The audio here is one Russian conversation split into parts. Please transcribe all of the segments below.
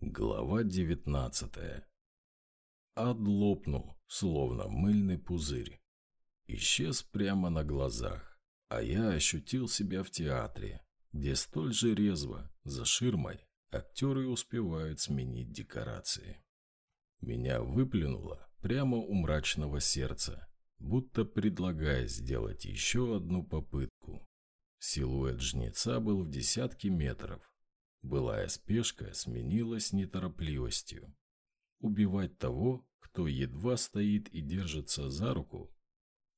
Глава девятнадцатая. Ад лопнул, словно мыльный пузырь. Исчез прямо на глазах, а я ощутил себя в театре, где столь же резво, за ширмой, актеры успевают сменить декорации. Меня выплюнуло прямо у мрачного сердца, будто предлагая сделать еще одну попытку. Силуэт жнеца был в десятке метров, Былая спешка сменилась неторопливостью. Убивать того, кто едва стоит и держится за руку,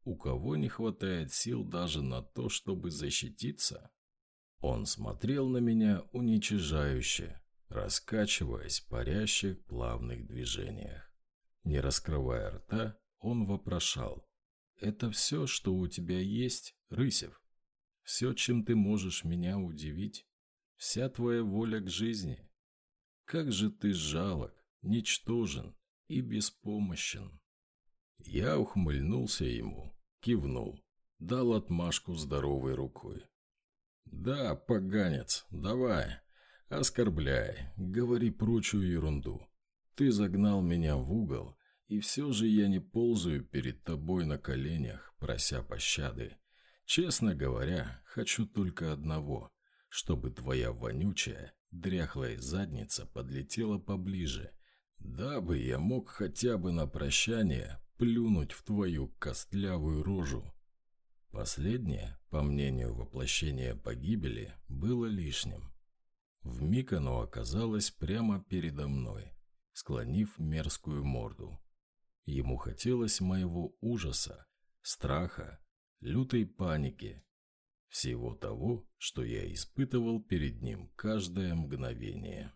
у кого не хватает сил даже на то, чтобы защититься. Он смотрел на меня уничижающе, раскачиваясь в парящих плавных движениях. Не раскрывая рта, он вопрошал. «Это все, что у тебя есть, Рысев? Все, чем ты можешь меня удивить?» Вся твоя воля к жизни. Как же ты жалок, ничтожен и беспомощен. Я ухмыльнулся ему, кивнул, дал отмашку здоровой рукой. «Да, поганец, давай, оскорбляй, говори прочую ерунду. Ты загнал меня в угол, и все же я не ползаю перед тобой на коленях, прося пощады. Честно говоря, хочу только одного чтобы твоя вонючая, дряхлая задница подлетела поближе, дабы я мог хотя бы на прощание плюнуть в твою костлявую рожу. Последнее, по мнению воплощения погибели, было лишним. Вмиг оно оказалось прямо передо мной, склонив мерзкую морду. Ему хотелось моего ужаса, страха, лютой паники, всего того, что я испытывал перед ним каждое мгновение.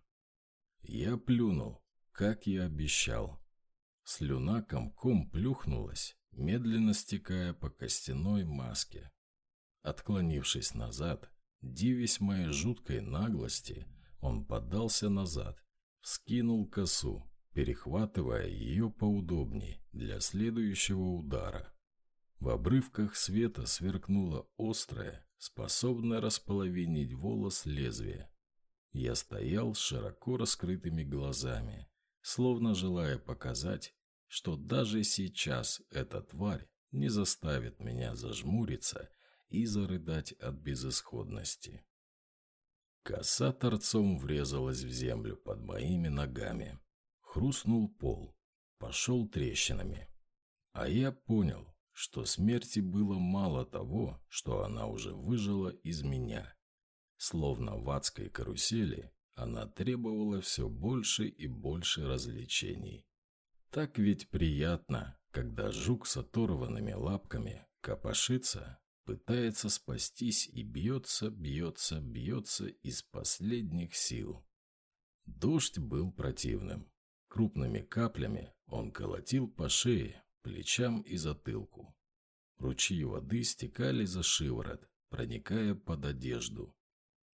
Я плюнул, как и обещал. Слюна комком плюхнулась, медленно стекая по костяной маске. Отклонившись назад, дивясь моей жуткой наглости, он подался назад, вскинул косу, перехватывая ее поудобней для следующего удара. В обрывках света сверкнуло острое, способное располовинить волос лезвие. Я стоял с широко раскрытыми глазами, словно желая показать, что даже сейчас эта тварь не заставит меня зажмуриться и зарыдать от безысходности. Коса торцом врезалась в землю под моими ногами. Хрустнул пол, пошел трещинами. А я понял, что смерти было мало того, что она уже выжила из меня. Словно в адской карусели, она требовала все больше и больше развлечений. Так ведь приятно, когда жук с оторванными лапками копошится, пытается спастись и бьется, бьется, бьется из последних сил. Дождь был противным. Крупными каплями он колотил по шее, плечам и затылку. Ручьи воды стекали за шиворот, проникая под одежду.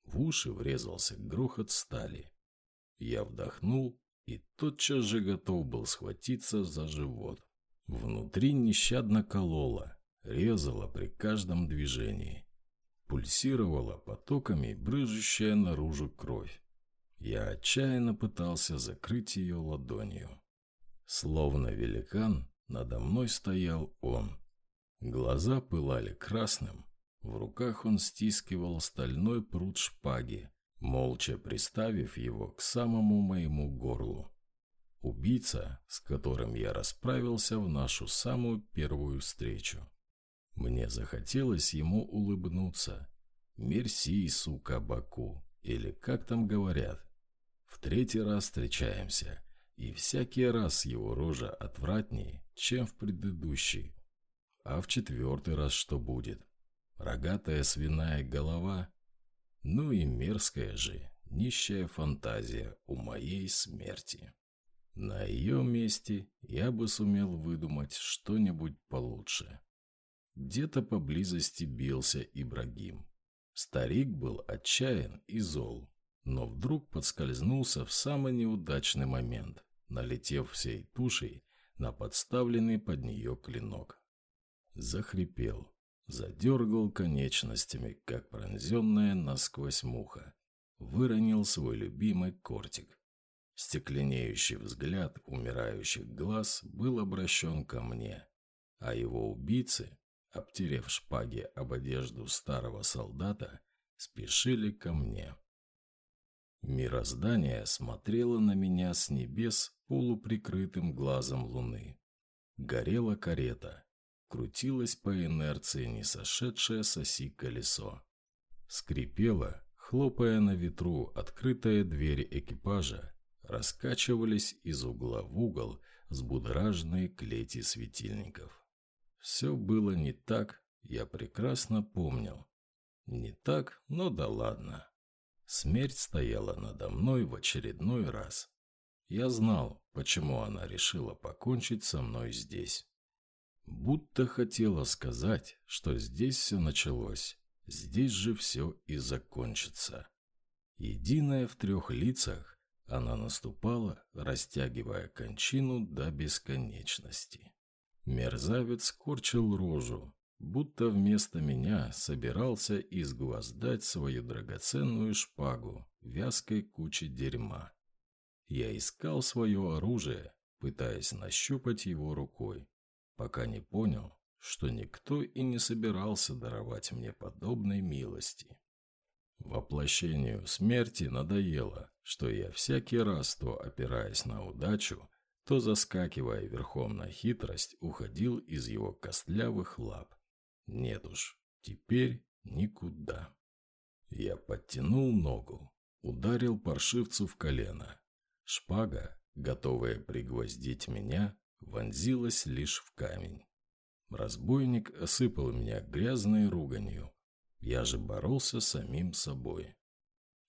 В уши врезался грохот стали. Я вдохнул и тотчас же готов был схватиться за живот. Внутри нещадно кололо, резало при каждом движении. Пульсировала потоками брыжущая наружу кровь. Я отчаянно пытался закрыть ее ладонью. Словно великан, надо мной стоял он. Глаза пылали красным. В руках он стискивал стальной пруд шпаги, молча приставив его к самому моему горлу. Убийца, с которым я расправился в нашу самую первую встречу. Мне захотелось ему улыбнуться. «Мерси, сука, Баку», или как там говорят. В третий раз встречаемся, и всякий раз его рожа отвратнее, чем в предыдущий. А в четвертый раз что будет? Рогатая свиная голова? Ну и мерзкая же, нищая фантазия у моей смерти. На ее месте я бы сумел выдумать что-нибудь получше. Где-то поблизости бился Ибрагим. Старик был отчаян и зол, но вдруг подскользнулся в самый неудачный момент налетев всей тушей на подставленный под нее клинок. Захрипел, задергал конечностями, как пронзенная насквозь муха. Выронил свой любимый кортик. Стекленеющий взгляд умирающих глаз был обращен ко мне, а его убийцы, обтерев шпаги об одежду старого солдата, спешили ко мне. Мироздание смотрело на меня с небес полуприкрытым глазом луны. Горела карета, крутилось по инерции не сошедшее с оси колесо. Скрипела, хлопая на ветру, открытая дверь экипажа, раскачивались из угла в угол взбудраженные клети светильников. Все было не так, я прекрасно помнил. Не так, но да ладно. Смерть стояла надо мной в очередной раз. Я знал, почему она решила покончить со мной здесь. Будто хотела сказать, что здесь все началось, здесь же все и закончится. Единая в трех лицах, она наступала, растягивая кончину до бесконечности. Мерзавец корчил рожу, будто вместо меня собирался изгвоздать свою драгоценную шпагу вязкой кучи дерьма. Я искал свое оружие, пытаясь нащупать его рукой, пока не понял, что никто и не собирался даровать мне подобной милости. Воплощению смерти надоело, что я всякий раз то опираясь на удачу, то заскакивая верхом на хитрость, уходил из его костлявых лап. Нет уж, теперь никуда. Я подтянул ногу, ударил паршивцу в колено, Шпага, готовая пригвоздить меня, вонзилась лишь в камень. Разбойник осыпал меня грязной руганью. Я же боролся с самим собой.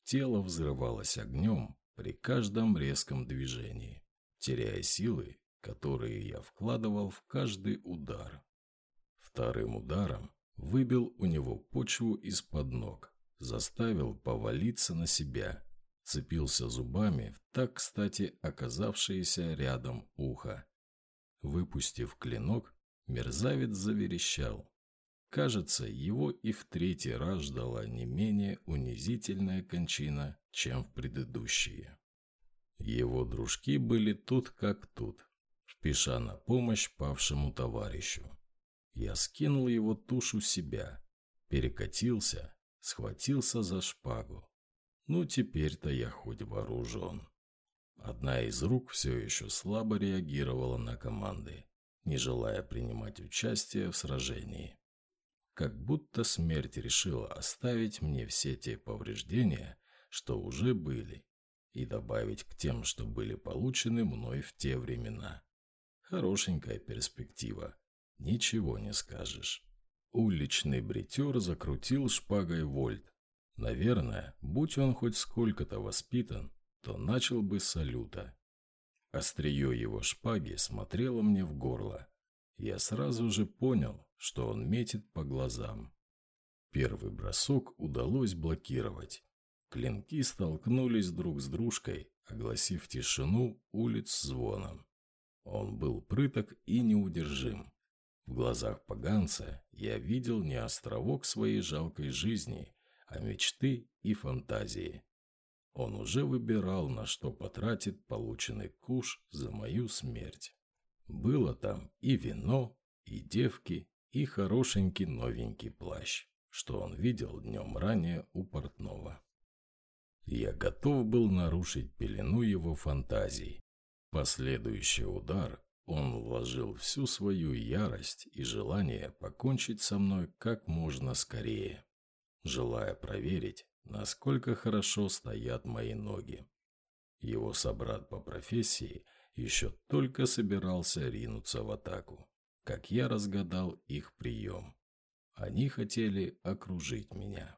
Тело взрывалось огнем при каждом резком движении, теряя силы, которые я вкладывал в каждый удар. Вторым ударом выбил у него почву из-под ног, заставил повалиться на себя Цепился зубами в так, кстати, оказавшееся рядом ухо. Выпустив клинок, мерзавец заверещал. Кажется, его и в третий раз ждала не менее унизительная кончина, чем в предыдущие. Его дружки были тут как тут, спеша на помощь павшему товарищу. Я скинул его тушу себя, перекатился, схватился за шпагу. Ну, теперь-то я хоть вооружен. Одна из рук все еще слабо реагировала на команды, не желая принимать участие в сражении. Как будто смерть решила оставить мне все те повреждения, что уже были, и добавить к тем, что были получены мной в те времена. Хорошенькая перспектива, ничего не скажешь. Уличный бритер закрутил шпагой вольт, Наверное, будь он хоть сколько-то воспитан, то начал бы салюта. Острие его шпаги смотрело мне в горло. Я сразу же понял, что он метит по глазам. Первый бросок удалось блокировать. Клинки столкнулись друг с дружкой, огласив тишину улиц звоном. Он был прыток и неудержим. В глазах поганца я видел не островок своей жалкой жизни, а мечты и фантазии. Он уже выбирал, на что потратит полученный куш за мою смерть. Было там и вино, и девки, и хорошенький новенький плащ, что он видел днем ранее у портного. Я готов был нарушить пелену его фантазий. Последующий удар он вложил всю свою ярость и желание покончить со мной как можно скорее желая проверить, насколько хорошо стоят мои ноги. Его собрат по профессии еще только собирался ринуться в атаку, как я разгадал их прием. Они хотели окружить меня.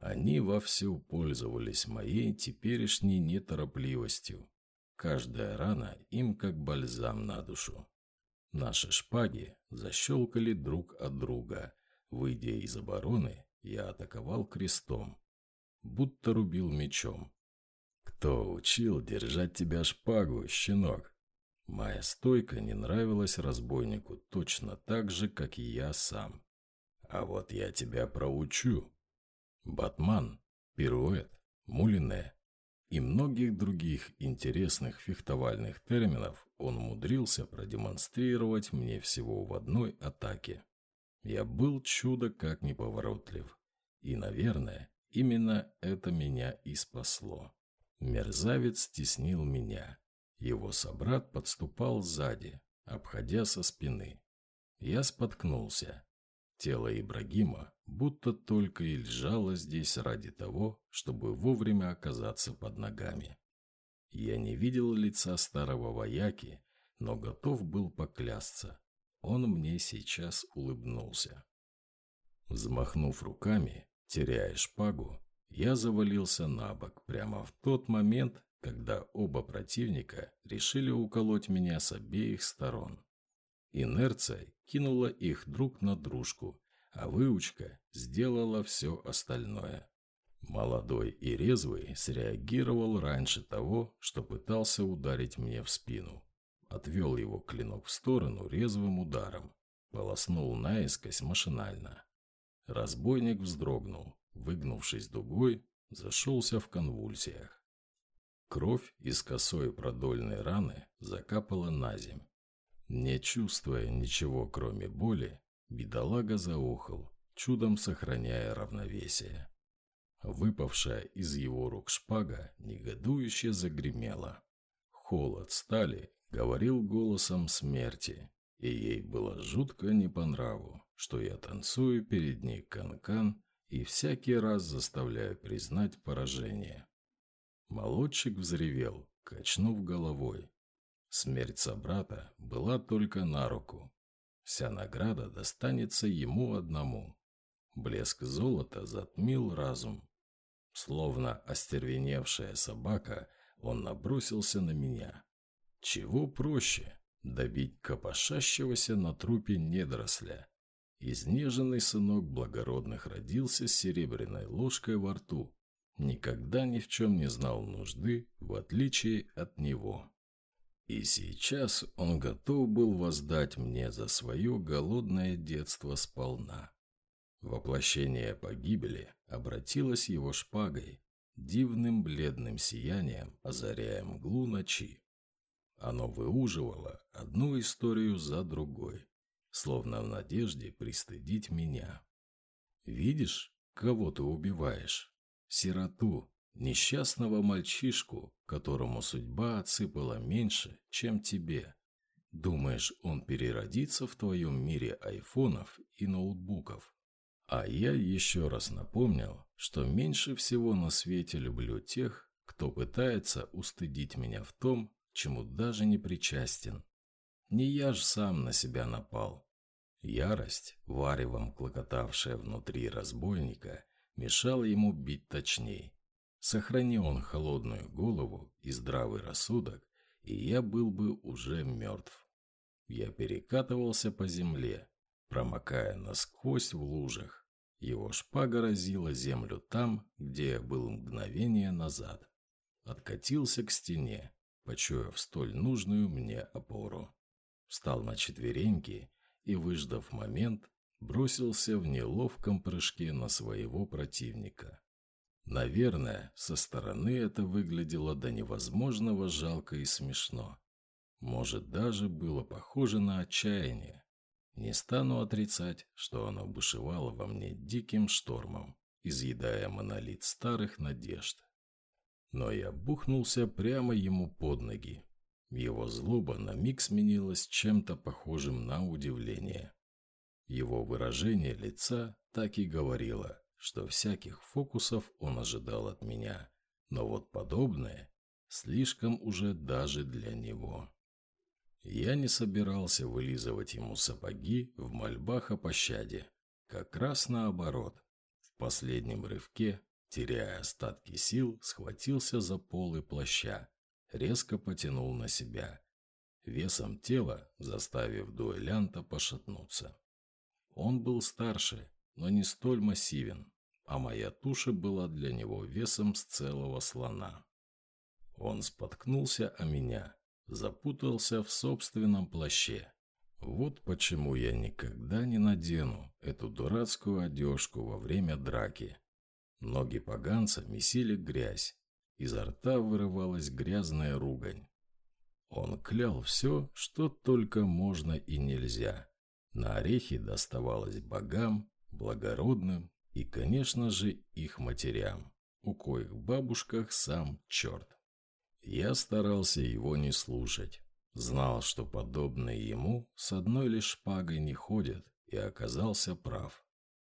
Они вовсю пользовались моей теперешней неторопливостью. Каждая рана им как бальзам на душу. Наши шпаги защелкали друг от друга, выйдя из обороны я атаковал крестом, будто рубил мечом. «Кто учил держать тебя шпагу, щенок?» Моя стойка не нравилась разбойнику точно так же, как и я сам. «А вот я тебя проучу!» Батман, пируэт, мулине. И многих других интересных фехтовальных терминов он умудрился продемонстрировать мне всего в одной атаке. Я был чудо как неповоротлив. И, наверное, именно это меня и спасло. Мерзавец стеснил меня. Его собрат подступал сзади, обходя со спины. Я споткнулся. Тело Ибрагима будто только и лежало здесь ради того, чтобы вовремя оказаться под ногами. Я не видел лица старого вояки, но готов был поклясться. Он мне сейчас улыбнулся. Взмахнув руками, теряя шпагу, я завалился на бок прямо в тот момент, когда оба противника решили уколоть меня с обеих сторон. Инерция кинула их друг на дружку, а выучка сделала все остальное. Молодой и резвый среагировал раньше того, что пытался ударить мне в спину. Отвел его клинок в сторону резвым ударом. Полоснул наискось машинально. Разбойник вздрогнул, выгнувшись дугой, зашелся в конвульсиях. Кровь из косой продольной раны закапала на земь. Не чувствуя ничего, кроме боли, бедолага заохал, чудом сохраняя равновесие. Выпавшая из его рук шпага негодующе загремела. Холод стали говорил голосом смерти, и ей было жутко не по нраву, что я танцую перед ней канкан -кан и всякий раз заставляю признать поражение. Молодчик взревел, качнув головой, Смерть собрата была только на руку. Вся награда достанется ему одному. Блеск золота затмил разум. Словно остервеневшая собака, он набросился на меня. Чего проще? Добить копошащегося на трупе недоросля. Изнеженный сынок благородных родился с серебряной ложкой во рту. Никогда ни в чем не знал нужды, в отличие от него. И сейчас он готов был воздать мне за свое голодное детство сполна. Воплощение погибели обратилось его шпагой, дивным бледным сиянием озаряя мглу ночи. Оно выуживало одну историю за другой, словно в надежде пристыдить меня. «Видишь, кого ты убиваешь? Сироту, Несчастного мальчишку, которому судьба отсыпала меньше, чем тебе. Думаешь, он переродится в твоем мире айфонов и ноутбуков? А я еще раз напомнил, что меньше всего на свете люблю тех, кто пытается устыдить меня в том, чему даже не причастен. Не я ж сам на себя напал. Ярость, варевом клокотавшая внутри разбойника, мешала ему бить точней. Сохрани он холодную голову и здравый рассудок, и я был бы уже мертв. Я перекатывался по земле, промокая насквозь в лужах. Его шпага разила землю там, где я был мгновение назад. Откатился к стене, почуяв столь нужную мне опору. Встал на четвереньки и, выждав момент, бросился в неловком прыжке на своего противника. Наверное, со стороны это выглядело до невозможного жалко и смешно. Может, даже было похоже на отчаяние. Не стану отрицать, что оно бушевало во мне диким штормом, изъедая монолит старых надежд. Но я бухнулся прямо ему под ноги. Его злоба на миг сменилась чем-то похожим на удивление. Его выражение лица так и говорило – что всяких фокусов он ожидал от меня, но вот подобное слишком уже даже для него. Я не собирался вылизывать ему сапоги в мольбах о пощаде, как раз наоборот. В последнем рывке, теряя остатки сил, схватился за полы плаща, резко потянул на себя, весом тела заставив дуэлянта пошатнуться. Он был старше, но не столь массивен, а моя туша была для него весом с целого слона. Он споткнулся о меня, запутался в собственном плаще. Вот почему я никогда не надену эту дурацкую одежку во время драки. Ноги поганца месили грязь. изо рта вырывалась грязная ругань. Он клял все, что только можно и нельзя. На орехи доставалось богам, благородным и, конечно же, их матерям, у коих бабушках сам черт. Я старался его не слушать. Знал, что подобные ему с одной лишь шпагой не ходят, и оказался прав.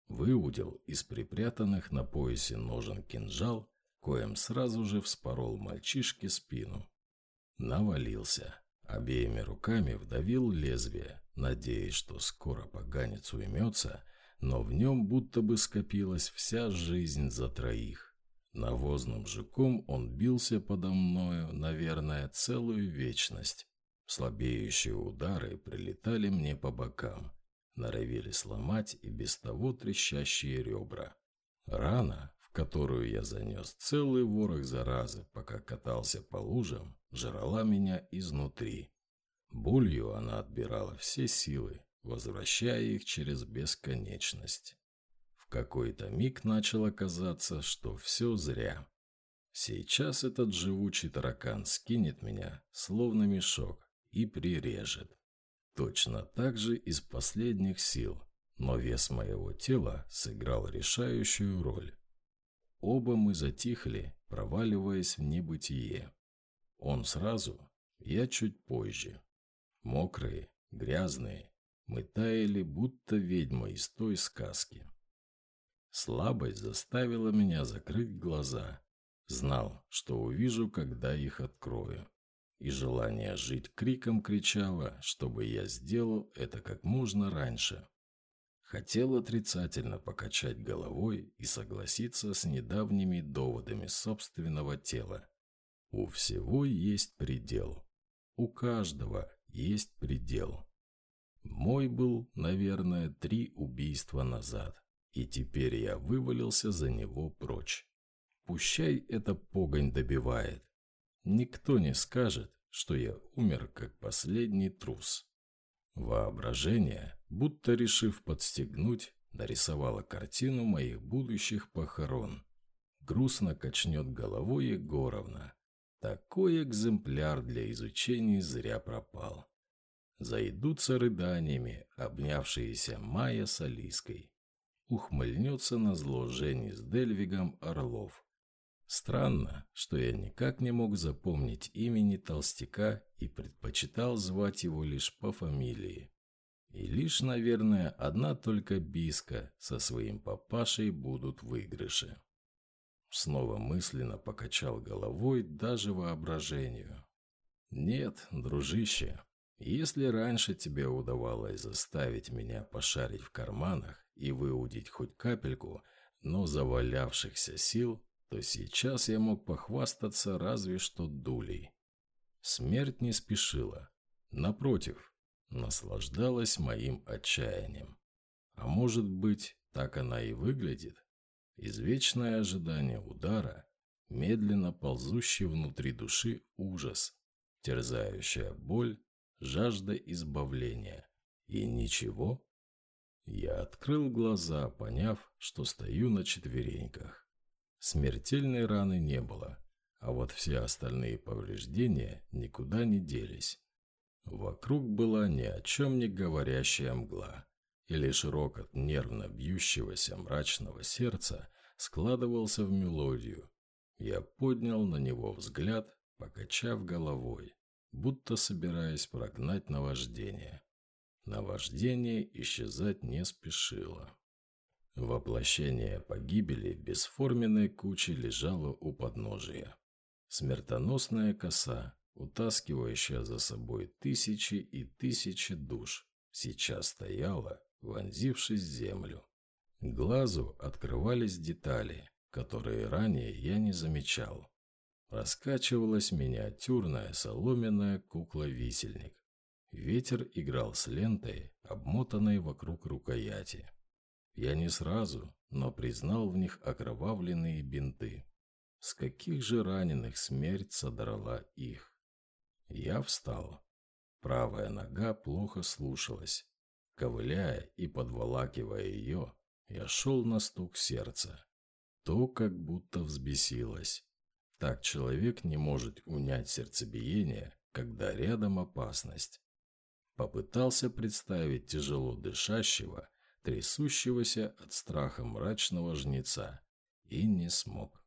Выудил из припрятанных на поясе ножен кинжал, коем сразу же вспорол мальчишке спину. Навалился. Обеими руками вдавил лезвие, надеясь, что скоро поганец уймется, но в нем будто бы скопилась вся жизнь за троих. Навозным жуком он бился подо мною, наверное, целую вечность. Слабеющие удары прилетали мне по бокам, норовили сломать и без того трещащие ребра. Рана, в которую я занес целый ворох заразы, пока катался по лужам, жрала меня изнутри. Болью она отбирала все силы, возвращая их через бесконечность. В какой-то миг начало казаться, что все зря. Сейчас этот живучий таракан скинет меня, словно мешок, и прирежет. Точно так же из последних сил, но вес моего тела сыграл решающую роль. Оба мы затихли, проваливаясь в небытие. Он сразу, я чуть позже. Мокрые, грязные, мы таяли, будто ведьма из той сказки. Слабость заставила меня закрыть глаза. Знал, что увижу, когда их открою. И желание жить криком кричало, чтобы я сделал это как можно раньше. Хотел отрицательно покачать головой и согласиться с недавними доводами собственного тела. У всего есть предел. У каждого есть предел. Мой был, наверное, три убийства назад, и теперь я вывалился за него прочь. Пущай эта погонь добивает. Никто не скажет, что я умер как последний трус. Воображение, будто решив подстегнуть, нарисовало картину моих будущих похорон. Грустно качнет головой Егоровна. Такой экземпляр для изучения зря пропал. Зайдутся рыданиями, обнявшиеся Майя с Алиской. Ухмыльнется на зло Жени с Дельвигом Орлов. Странно, что я никак не мог запомнить имени толстяка и предпочитал звать его лишь по фамилии. И лишь, наверное, одна только Биска со своим папашей будут выигрыши. Снова мысленно покачал головой даже воображению. Нет, дружище, если раньше тебе удавалось заставить меня пошарить в карманах и выудить хоть капельку, но завалявшихся сил, то сейчас я мог похвастаться разве что дулей. Смерть не спешила. Напротив, наслаждалась моим отчаянием. А может быть, так она и выглядит? Извечное ожидание удара, медленно ползущий внутри души ужас, терзающая боль жажда избавления. И ничего. Я открыл глаза, поняв, что стою на четвереньках. Смертельной раны не было, а вот все остальные повреждения никуда не делись. Вокруг была ни о чем не говорящая мгла, и лишь рокот нервно бьющегося мрачного сердца складывался в мелодию. Я поднял на него взгляд, покачав головой будто собираясь прогнать наваждение. Наваждение исчезать не спешило. Воплощение погибели бесформенной кучи лежало у подножия. Смертоносная коса, утаскивающая за собой тысячи и тысячи душ, сейчас стояла, вонзившись в землю. Глазу открывались детали, которые ранее я не замечал раскачивалась миниатюрная соломенная кукла-висельник. Ветер играл с лентой, обмотанной вокруг рукояти. Я не сразу, но признал в них окровавленные бинты. С каких же раненых смерть содрала их? Я встал. Правая нога плохо слушалась. Ковыляя и подволакивая ее, я шел на стук сердца. То как будто взбесилось. Так человек не может унять сердцебиение, когда рядом опасность. Попытался представить тяжело дышащего, трясущегося от страха мрачного жнеца, и не смог.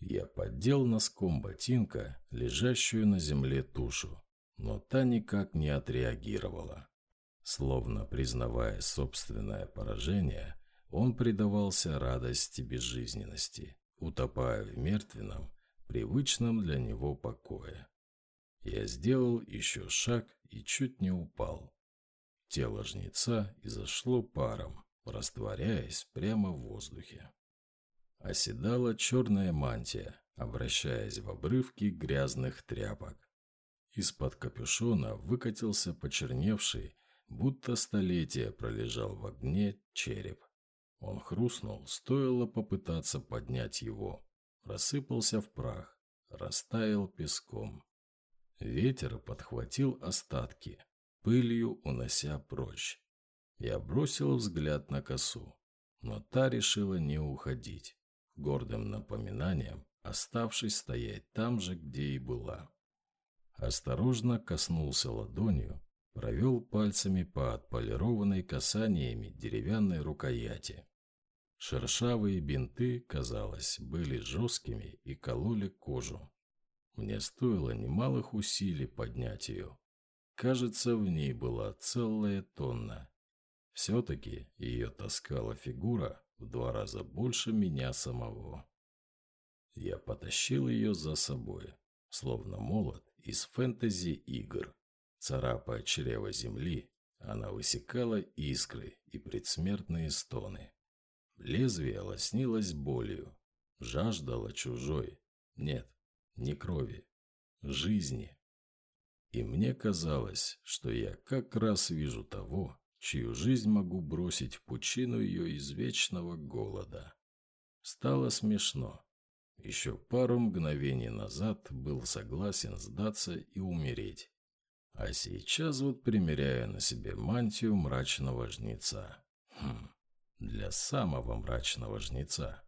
Я поддел носком ботинка лежащую на земле тушу, но та никак не отреагировала. Словно признавая собственное поражение, он предавался радости безжизненности, утопая в мертвенном, привычном для него покое. Я сделал еще шаг и чуть не упал. Тело жнеца изошло паром, растворяясь прямо в воздухе. Оседала черная мантия, обращаясь в обрывки грязных тряпок. Из-под капюшона выкатился почерневший, будто столетия пролежал в огне череп. Он хрустнул, стоило попытаться поднять его. Рассыпался в прах, растаял песком. Ветер подхватил остатки, пылью унося прочь. Я бросил взгляд на косу, но та решила не уходить, гордым напоминанием, оставшись стоять там же, где и была. Осторожно коснулся ладонью, провел пальцами по отполированной касаниями деревянной рукояти. Шершавые бинты, казалось, были жесткими и кололи кожу. Мне стоило немалых усилий поднять ее. Кажется, в ней была целая тонна. Все-таки ее таскала фигура в два раза больше меня самого. Я потащил ее за собой, словно молот из фэнтези-игр. Царапая чрево земли, она высекала искры и предсмертные стоны. Лезвие лоснилось болью, жаждало чужой, нет, не крови, жизни. И мне казалось, что я как раз вижу того, чью жизнь могу бросить в пучину ее извечного голода. Стало смешно. Еще пару мгновений назад был согласен сдаться и умереть. А сейчас вот примеряю на себе мантию мрачного жнеца. Хм для самого мрачного жнеца.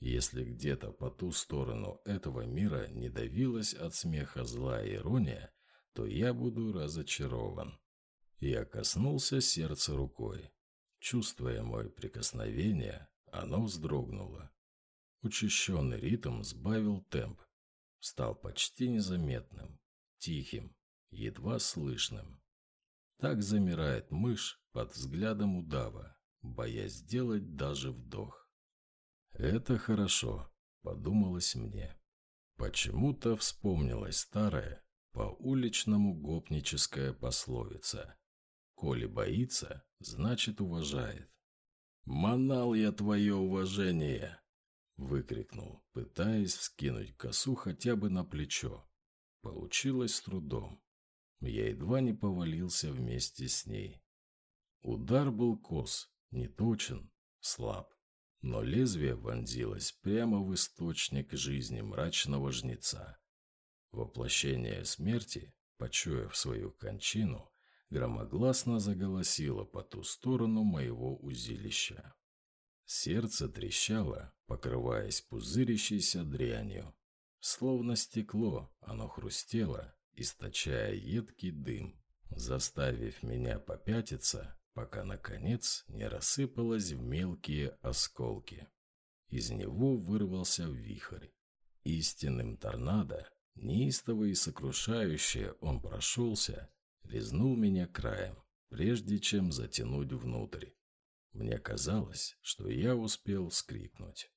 Если где-то по ту сторону этого мира не давилась от смеха злая ирония, то я буду разочарован. Я коснулся сердца рукой. Чувствуя мое прикосновение, оно вздрогнуло. Учащенный ритм сбавил темп. Стал почти незаметным, тихим, едва слышным. Так замирает мышь под взглядом удава, боясь сделать даже вдох. «Это хорошо», – подумалось мне. Почему-то вспомнилась старая, по-уличному гопническая пословица. «Коли боится, значит уважает». «Манал я твое уважение!» – выкрикнул, пытаясь вскинуть косу хотя бы на плечо. Получилось с трудом. Я едва не повалился вместе с ней. Удар был кос, не точен, слаб, но лезвие вонзилось прямо в источник жизни мрачного жнеца. Воплощение смерти, почуяв свою кончину, громогласно заголосило по ту сторону моего узилища. Сердце трещало, покрываясь пузырящейся дрянью. Словно стекло, оно хрустело, источая едкий дым, заставив меня попятиться пока, наконец, не рассыпалось в мелкие осколки. Из него вырвался вихрь. Истинным торнадо, неистово и сокрушающе он прошелся, лизнул меня краем, прежде чем затянуть внутрь. Мне казалось, что я успел вскрикнуть.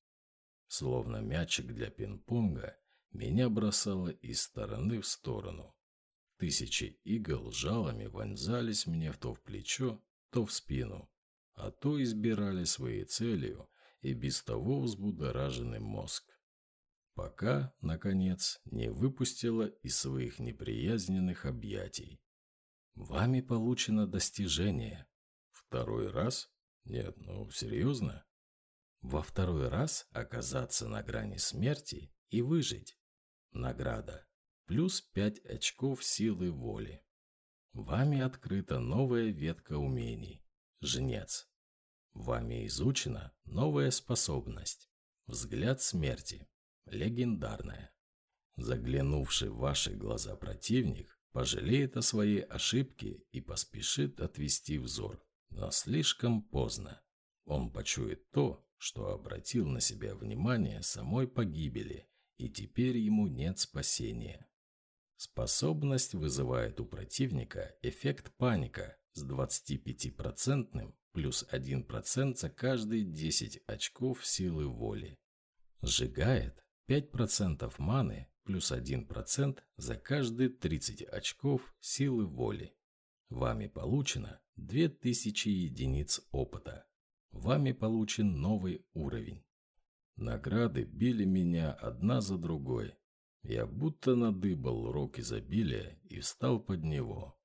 Словно мячик для пинг-понга, меня бросало из стороны в сторону. Тысячи игл жалами вонзались мне то в плечо, то в спину, а то избирали своей целью и без того взбудораженный мозг. Пока, наконец, не выпустила из своих неприязненных объятий. Вами получено достижение. Второй раз? Нет, ну серьезно? Во второй раз оказаться на грани смерти и выжить. Награда. Плюс пять очков силы воли. Вами открыта новая ветка умений – жнец. Вами изучена новая способность – взгляд смерти. легендарная. Заглянувший в ваши глаза противник пожалеет о своей ошибке и поспешит отвести взор. Но слишком поздно. Он почует то, что обратил на себя внимание самой погибели, и теперь ему нет спасения. Способность вызывает у противника эффект паника с 25% плюс 1% за каждые 10 очков силы воли. Сжигает 5% маны плюс 1% за каждые 30 очков силы воли. Вами получено 2000 единиц опыта. Вами получен новый уровень. Награды били меня одна за другой. Я будто надыбал рог изобилия и встал под него.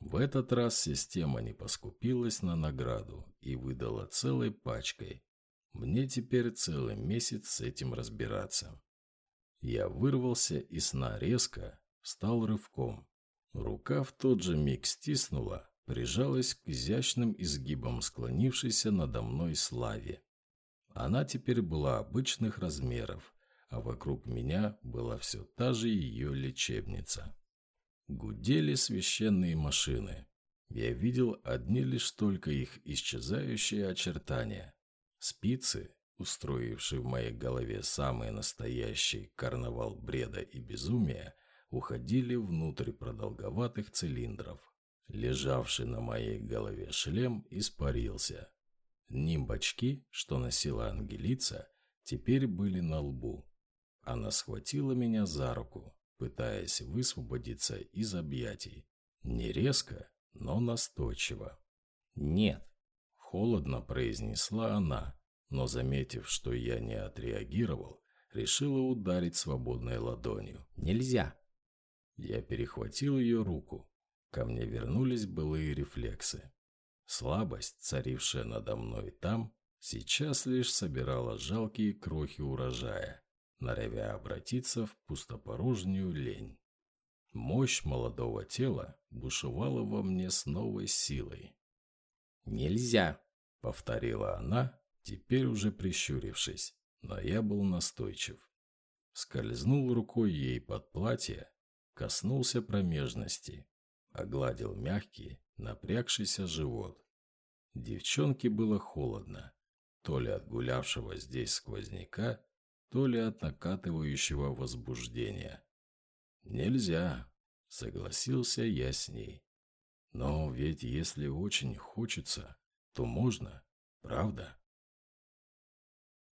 В этот раз система не поскупилась на награду и выдала целой пачкой. Мне теперь целый месяц с этим разбираться. Я вырвался из сна резко, встал рывком. Рука в тот же миг стиснула, прижалась к изящным изгибам склонившейся надо мной славе. Она теперь была обычных размеров, а вокруг меня была все та же ее лечебница. Гудели священные машины. Я видел одни лишь только их исчезающие очертания. Спицы, устроившие в моей голове самый настоящий карнавал бреда и безумия, уходили внутрь продолговатых цилиндров. Лежавший на моей голове шлем испарился. Нимбочки, что носила Ангелица, теперь были на лбу. Она схватила меня за руку, пытаясь высвободиться из объятий. Не резко, но настойчиво. «Нет», – холодно произнесла она, но, заметив, что я не отреагировал, решила ударить свободной ладонью. «Нельзя!» Я перехватил ее руку. Ко мне вернулись былые рефлексы. Слабость, царившая надо мной там, сейчас лишь собирала жалкие крохи урожая, норовя обратиться в пустопорожнюю лень. Мощь молодого тела бушевала во мне с новой силой. «Нельзя!» — повторила она, теперь уже прищурившись, но я был настойчив. Скользнул рукой ей под платье, коснулся промежности, огладил мягкий, напрягшийся живот. Девчонке было холодно, то ли от гулявшего здесь сквозняка, то ли от накатывающего возбуждения. «Нельзя», — согласился я с ней. «Но ведь если очень хочется, то можно, правда?»